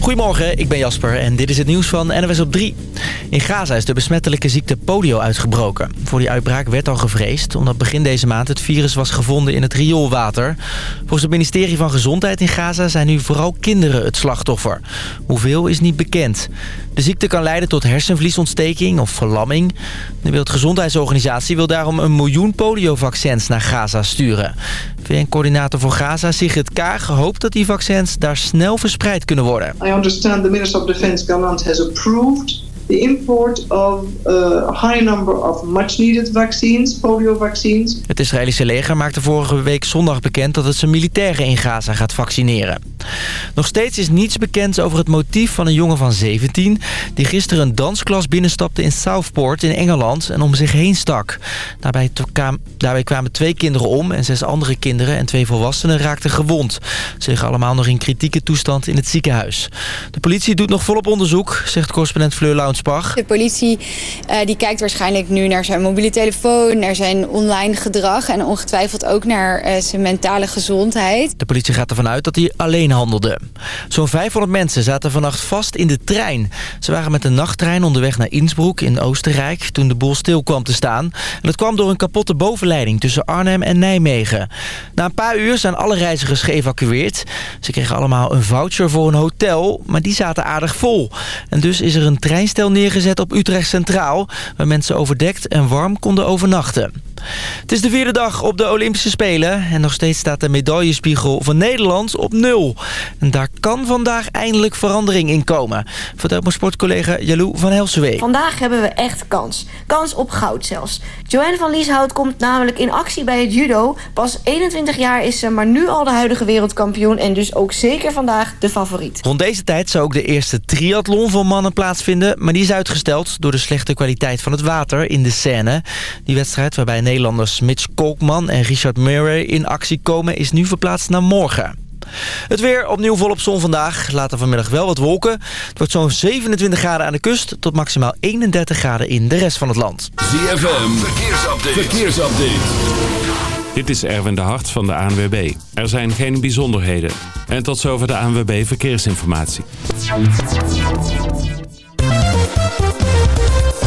Goedemorgen, ik ben Jasper en dit is het nieuws van NWS op 3. In Gaza is de besmettelijke ziekte polio uitgebroken. Voor die uitbraak werd al gevreesd... omdat begin deze maand het virus was gevonden in het rioolwater. Volgens het ministerie van Gezondheid in Gaza zijn nu vooral kinderen het slachtoffer. Hoeveel is niet bekend. De ziekte kan leiden tot hersenvliesontsteking of verlamming. De Wereldgezondheidsorganisatie wil daarom een miljoen poliovaccins naar Gaza sturen. VN-coördinator voor Gaza, Sigrid Kaag, hoopt dat die vaccins daar snel verspreid kunnen worden. I understand the Minister of Defense Gallant has approved the import of a high number of much needed vaccines, polio vaccines. Het Israëlische leger maakte vorige week zondag bekend dat het zijn militairen in Gaza gaat vaccineren. Nog steeds is niets bekend over het motief van een jongen van 17... die gisteren een dansklas binnenstapte in Southport in Engeland en om zich heen stak. Daarbij, daarbij kwamen twee kinderen om en zes andere kinderen en twee volwassenen raakten gewond. Liggen allemaal nog in kritieke toestand in het ziekenhuis. De politie doet nog volop onderzoek, zegt correspondent Fleur De politie uh, die kijkt waarschijnlijk nu naar zijn mobiele telefoon, naar zijn online gedrag... en ongetwijfeld ook naar uh, zijn mentale gezondheid. De politie gaat ervan uit dat hij alleen handelde. Zo'n 500 mensen zaten vannacht vast in de trein. Ze waren met de nachttrein onderweg naar Innsbruck in Oostenrijk... toen de boel stil kwam te staan. En dat kwam door een kapotte bovenleiding tussen Arnhem en Nijmegen. Na een paar uur zijn alle reizigers geëvacueerd. Ze kregen allemaal een voucher voor een hotel, maar die zaten aardig vol. En dus is er een treinstel neergezet op Utrecht Centraal... waar mensen overdekt en warm konden overnachten. Het is de vierde dag op de Olympische Spelen en nog steeds staat de medaillespiegel van Nederland op nul. En daar kan vandaag eindelijk verandering in komen. Vertelt mijn sportcollega Jalou van Helsewee. Vandaag hebben we echt kans. Kans op goud zelfs. Joanne van Lieshout komt namelijk in actie bij het judo. Pas 21 jaar is ze, maar nu al de huidige wereldkampioen... en dus ook zeker vandaag de favoriet. Rond deze tijd zou ook de eerste triathlon voor mannen plaatsvinden... maar die is uitgesteld door de slechte kwaliteit van het water in de Seine. Die wedstrijd waarbij Nederlanders Mitch Kolkman en Richard Murray in actie komen... is nu verplaatst naar morgen. Het weer opnieuw volop zon vandaag. Later vanmiddag wel wat wolken. Het wordt zo'n 27 graden aan de kust tot maximaal 31 graden in de rest van het land. ZFM, verkeersupdate. verkeersupdate. Dit is Erwin de Hart van de ANWB. Er zijn geen bijzonderheden. En tot zover de ANWB Verkeersinformatie.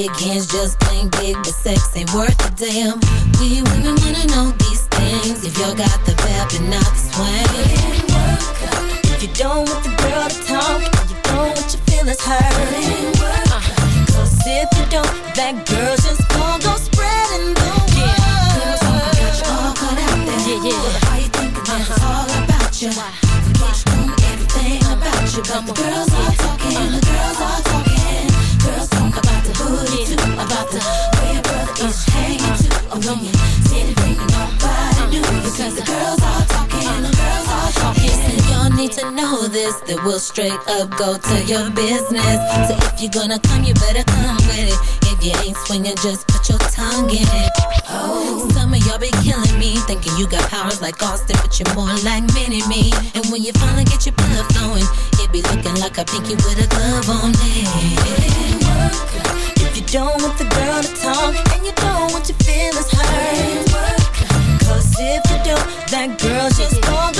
Big hands, just plain big, but sex ain't worth a damn. We women wanna know these things. If y'all got the vibe and not the swing. If you don't want the girl to talk, you don't want your feelings hurt. Uh, Cause if you don't, that girl just gon' go spreading the word. yeah, yeah. Why you thinking uh-huh. it's all about you? Why? Forget you everything about you. But the girls are talking, uh-huh. the girls are talking. About your brother is hanging too. Or when you sit and nobody. Because the girls are talking, the girls are talking. Y'all need to know this, that we'll straight up go to your business. So if you're gonna come, you better come with it. If you ain't swinging, just put your tongue in it. Oh, some of y'all be killing me, thinking you got powers like Austin, but you're more like Mini Me. And when you finally get your blood flowing, it be looking like a pinky with a glove on it. If you don't want the girl to talk, and you don't want your feelings hurt, cause if you don't, that girl just gon'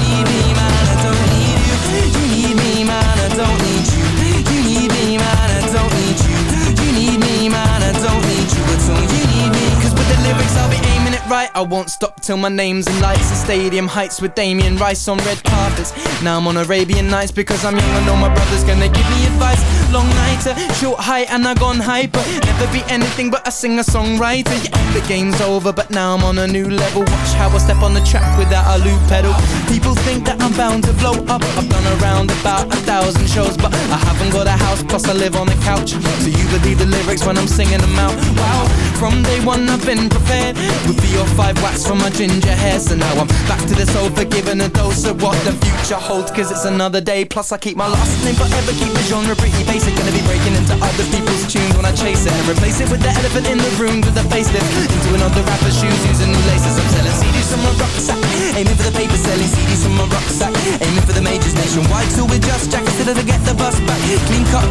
right I won't stop till my name's in lights. The stadium heights with Damien Rice on red carpets. Now I'm on Arabian Nights because I'm young I know my brother's gonna give me advice. Long nighter, short height and I gone hyper. Never be anything but a singer-songwriter. Yeah, the game's over but now I'm on a new level. Watch how I step on the track without a loop pedal. People think that I'm bound to blow up. I've done around about a thousand shows But I haven't got plus I live on the couch So you believe the lyrics when I'm singing them out. Wow, from day one I've been prepared With or five wax from my ginger hair. So now I'm back to the sofa giving a dose of what the future holds Cause it's another day. Plus I keep my last name forever Keep the genre pretty basic. Gonna be breaking into other people's tunes when I chase it And replace it with the elephant in the room with a facelift. Into another rapper's shoes using new laces. I'm selling CDs from my rucksack Aiming for the paper selling CDs from my rucksack Aiming for the majors nationwide. Till we're just jackets to get the bus back. Clean cut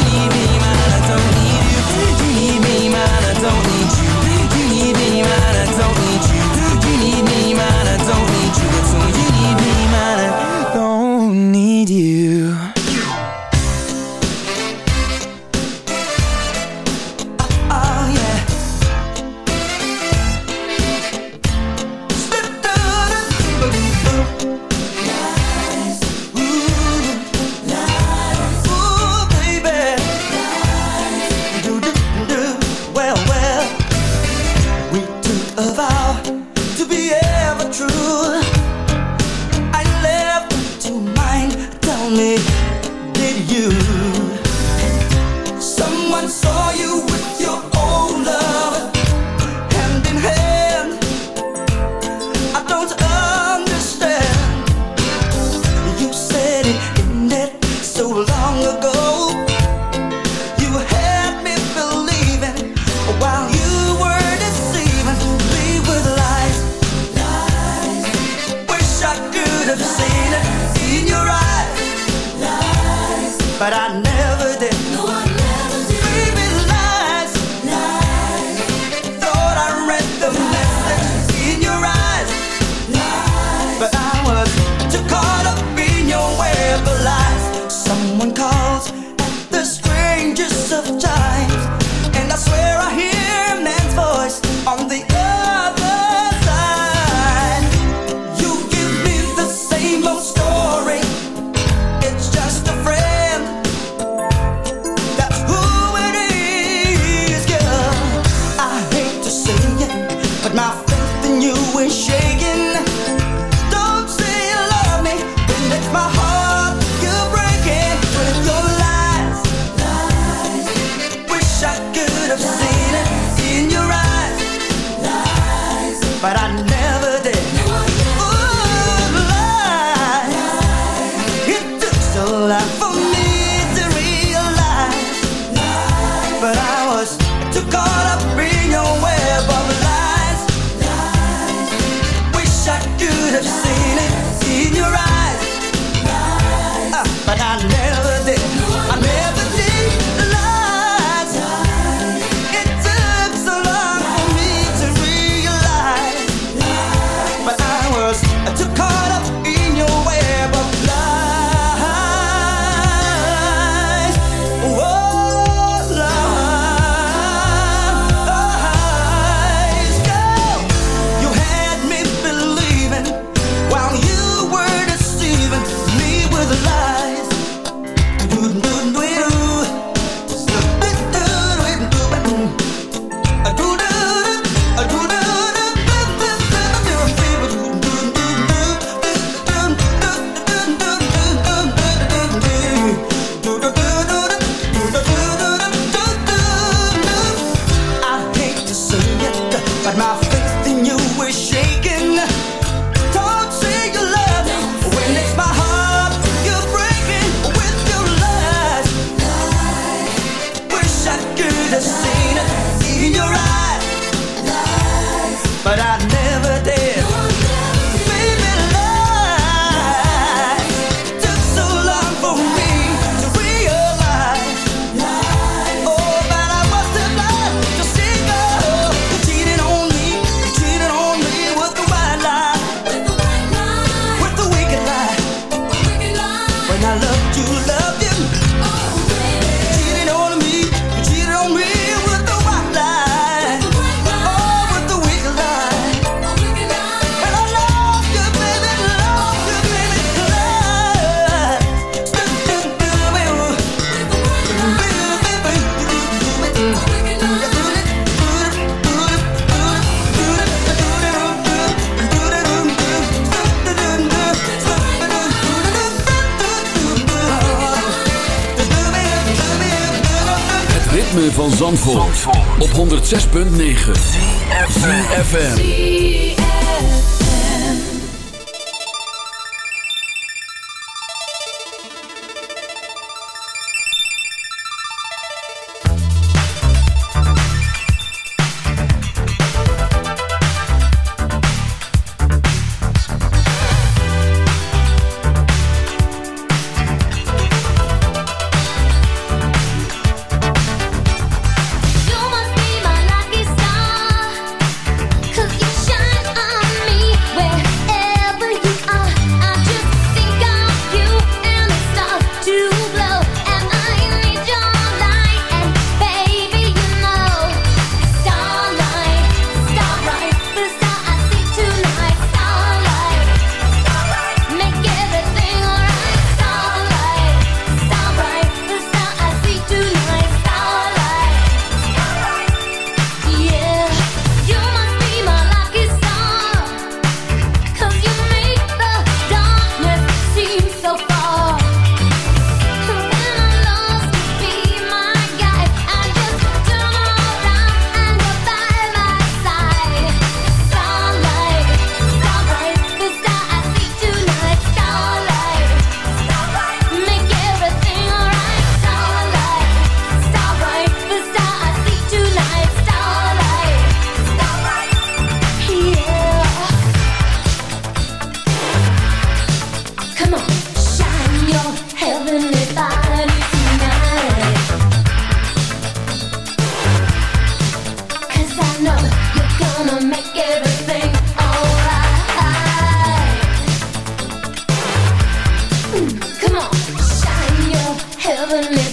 6.9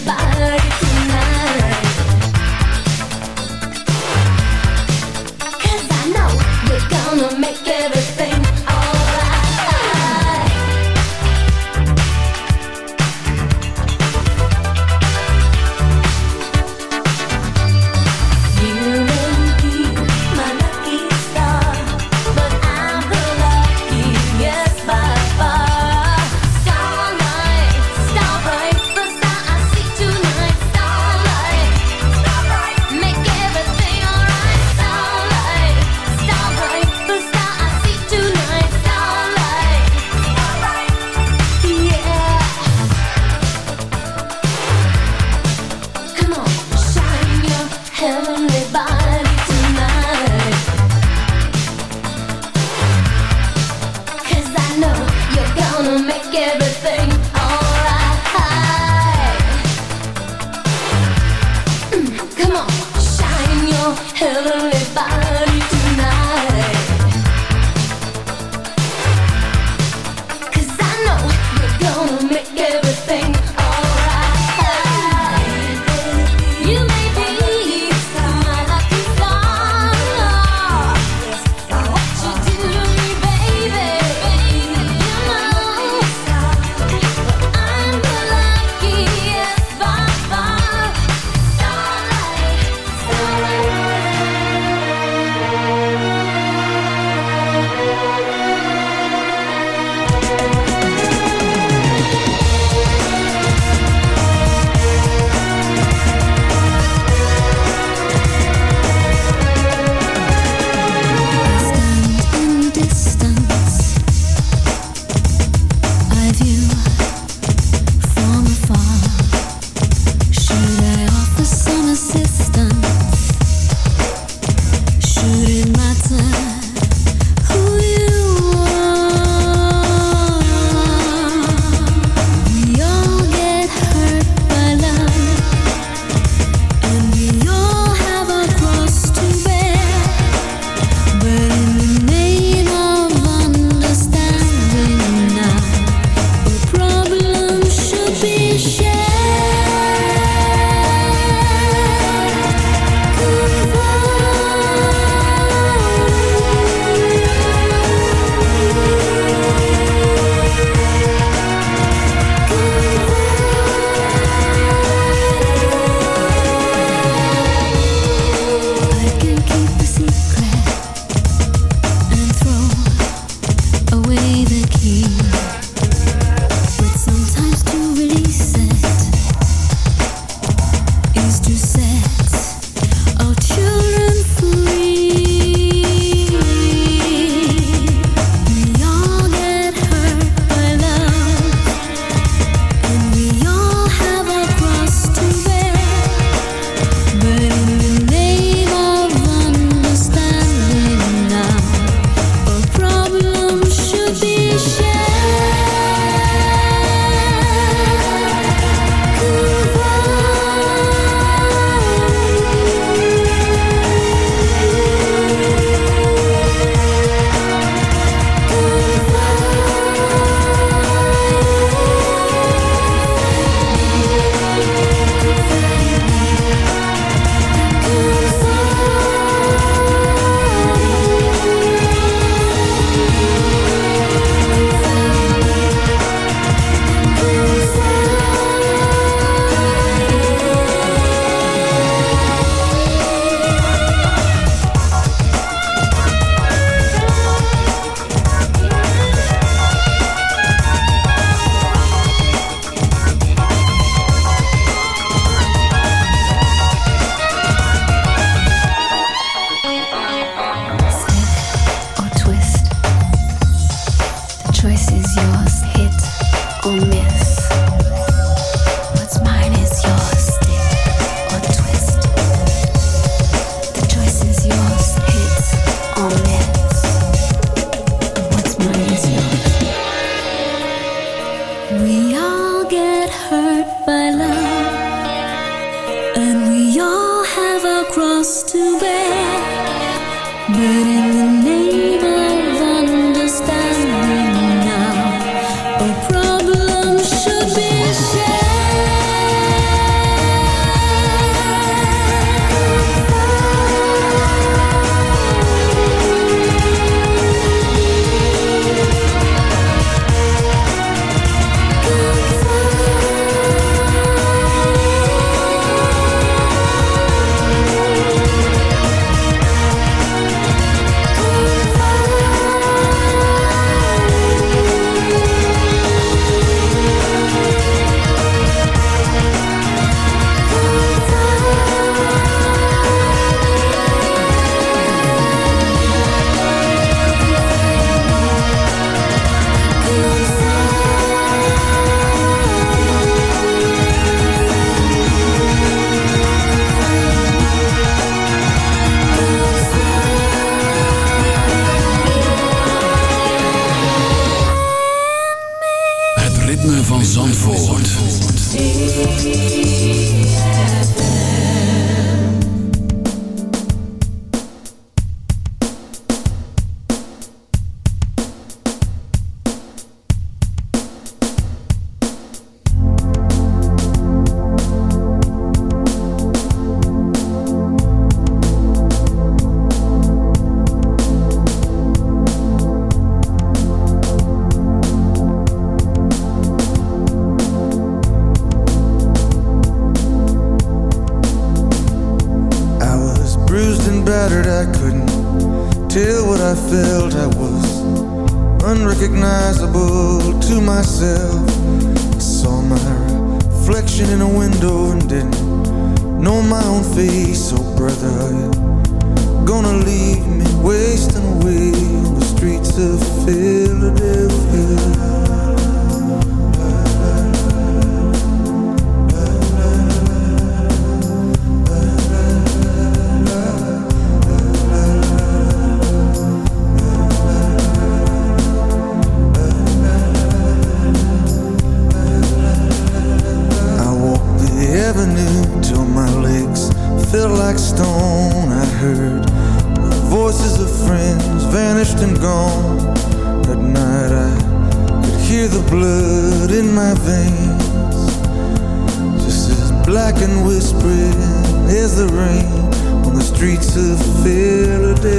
body and whispering is the rain on the streets of Philadelphia.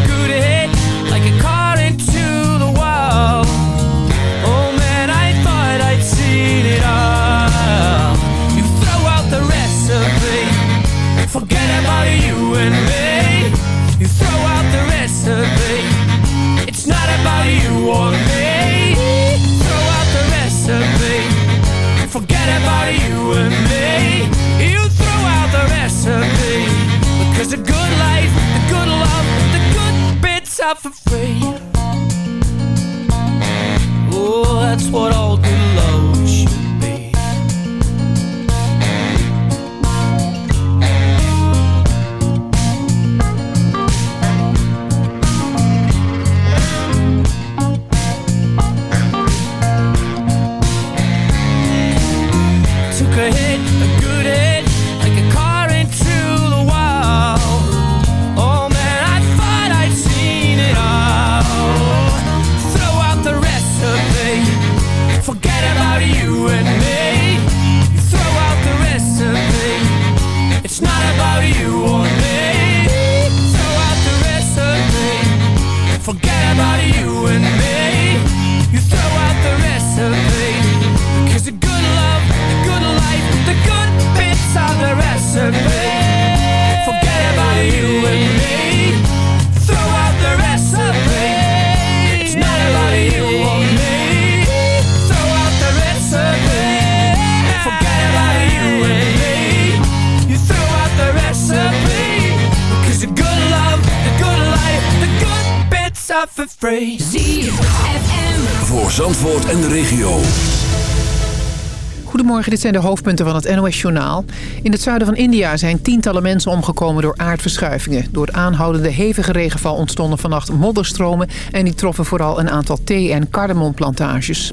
Dit zijn de hoofdpunten van het NOS-journaal. In het zuiden van India zijn tientallen mensen omgekomen door aardverschuivingen. Door het aanhoudende hevige regenval ontstonden vannacht modderstromen... en die troffen vooral een aantal thee- en cardamomplantages.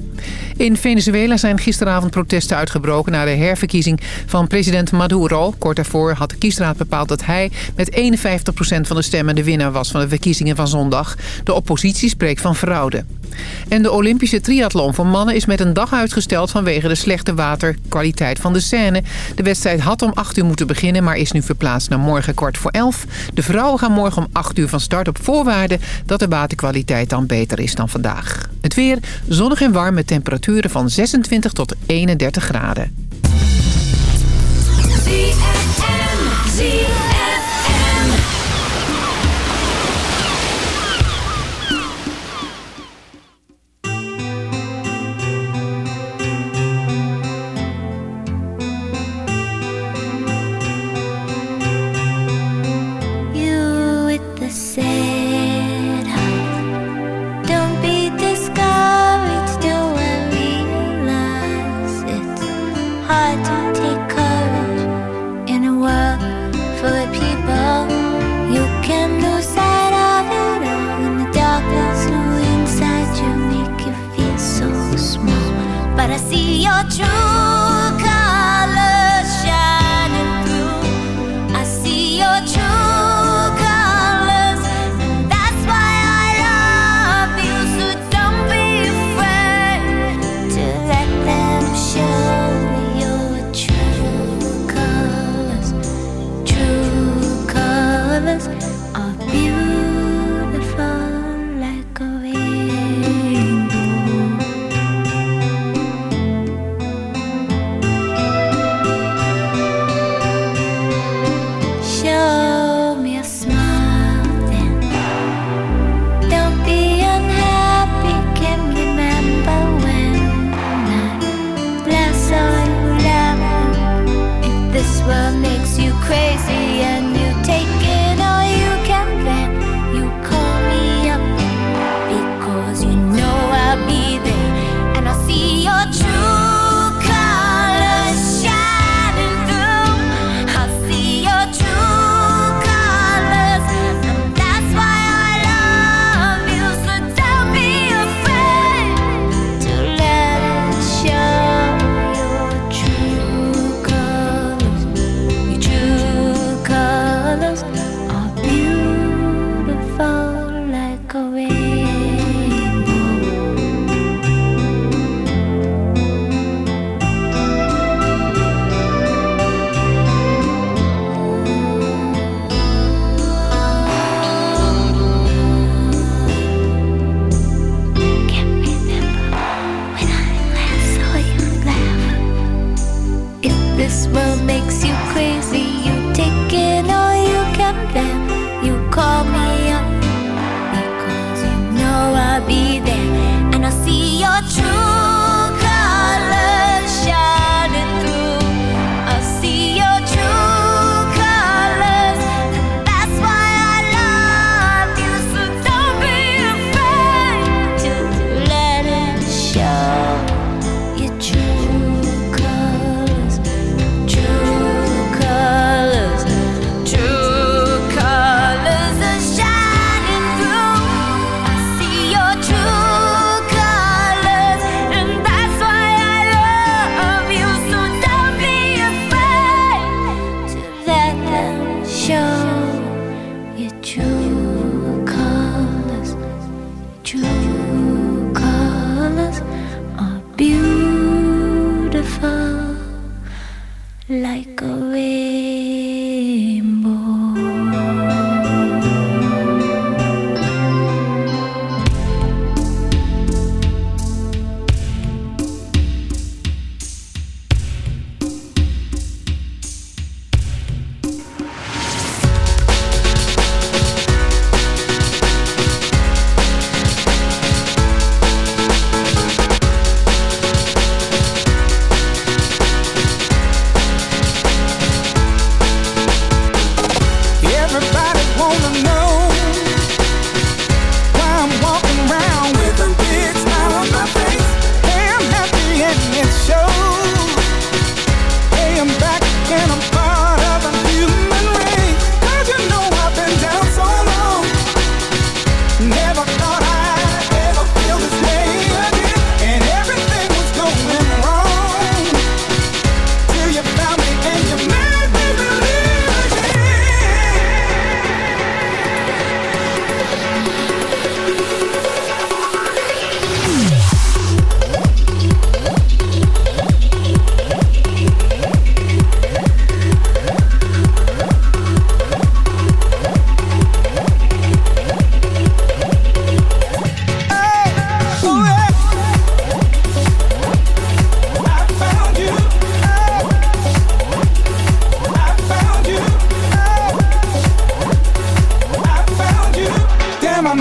In Venezuela zijn gisteravond protesten uitgebroken... na de herverkiezing van president Maduro. Kort daarvoor had de kiesraad bepaald dat hij met 51% van de stemmen... de winnaar was van de verkiezingen van zondag. De oppositie spreekt van fraude. En de Olympische triathlon voor mannen is met een dag uitgesteld... vanwege de slechte waterkwaliteit van de Seine. De wedstrijd had om 8 uur moeten beginnen... maar is nu verplaatst naar morgen kwart voor 11. De vrouwen gaan morgen om 8 uur van start op voorwaarde... dat de waterkwaliteit dan beter is dan vandaag. Het weer zonnig en warm met temperaturen van 26 tot 31 graden.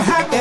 Happy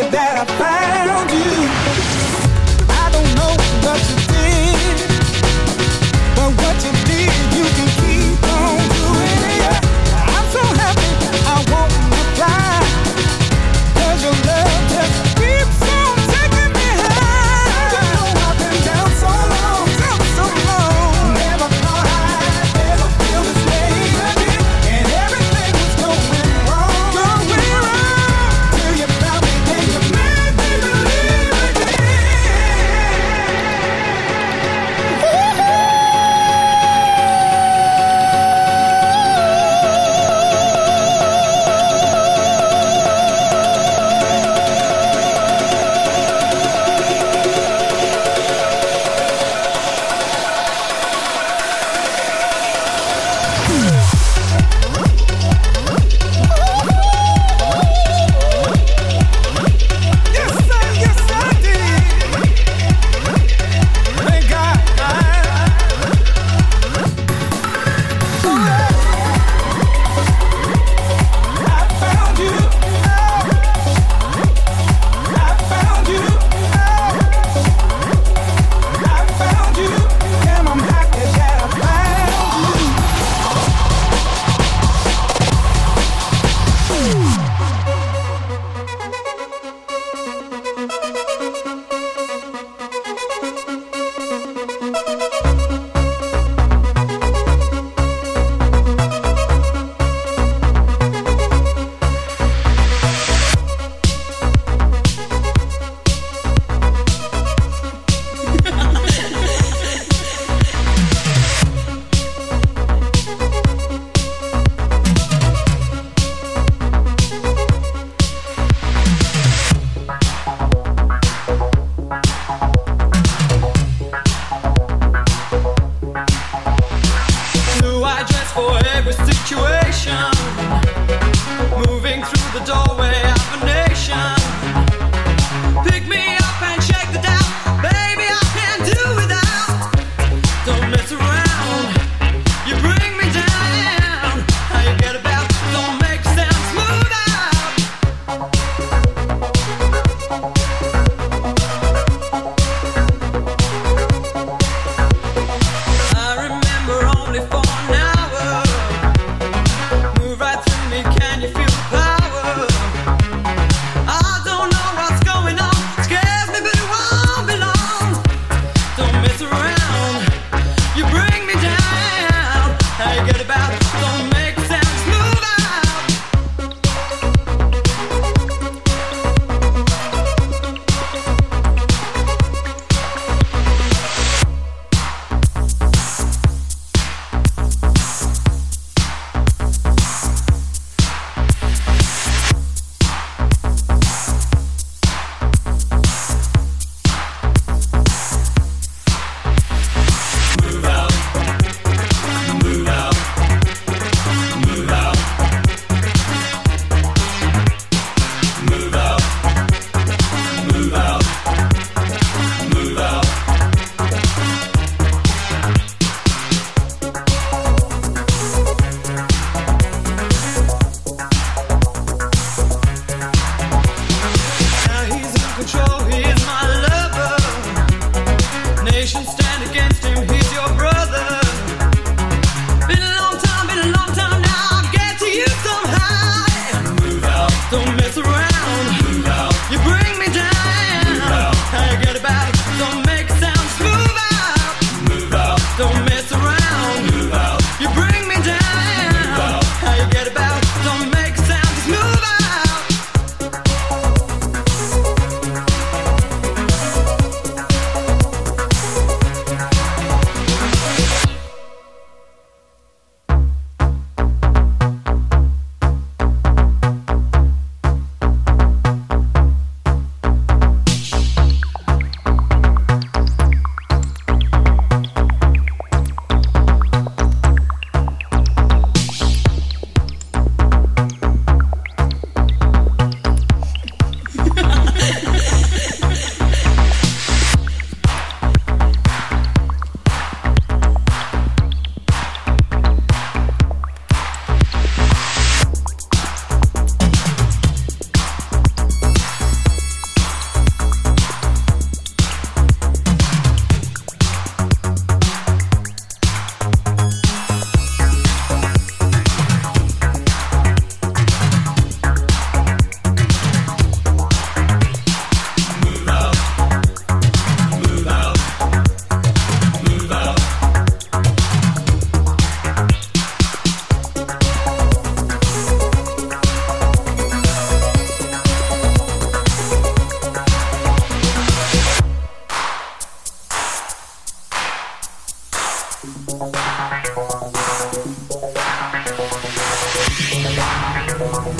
Thank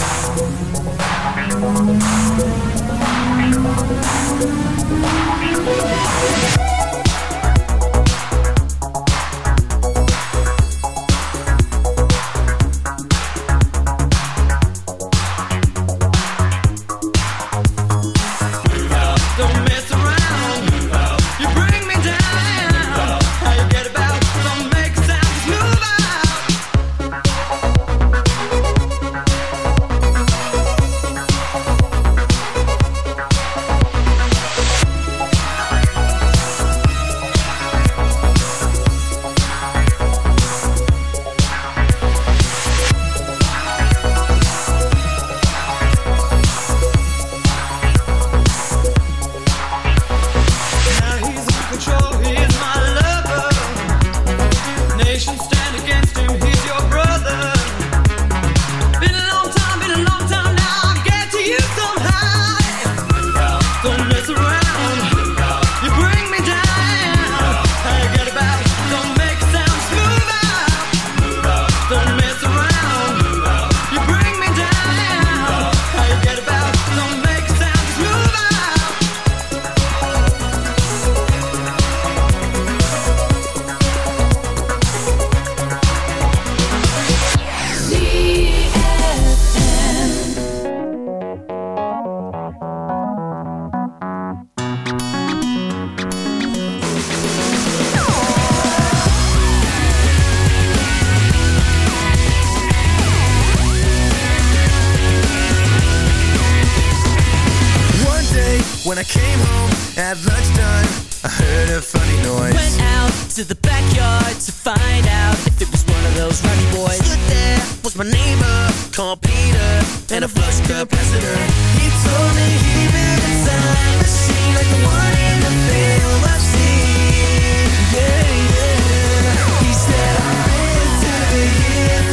When I came home at lunchtime, I heard a funny noise. Went out to the backyard to find out if it was one of those rowdy boys. Stood there was my neighbor called Peter and a flux capacitor. He told me he built a time machine like the one in the film I've seen. Yeah, yeah. He said I've been to the year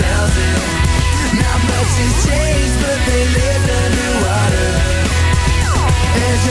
3000. Now much has changed.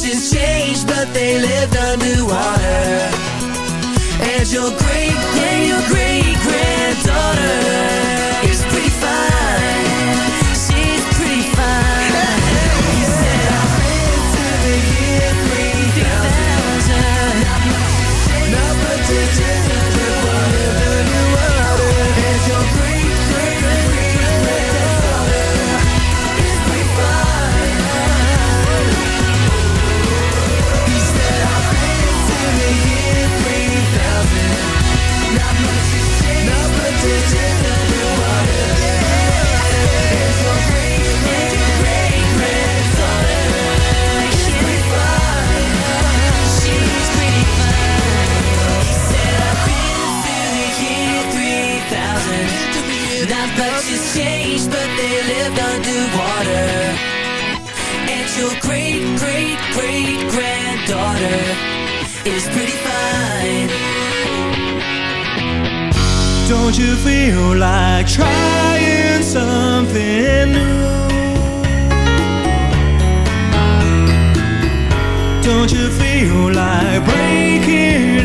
fortunes changed, but they lived underwater. and your great, great, your great granddaughter. your great, great, great granddaughter is pretty fine. Don't you feel like trying something new? Don't you feel like breaking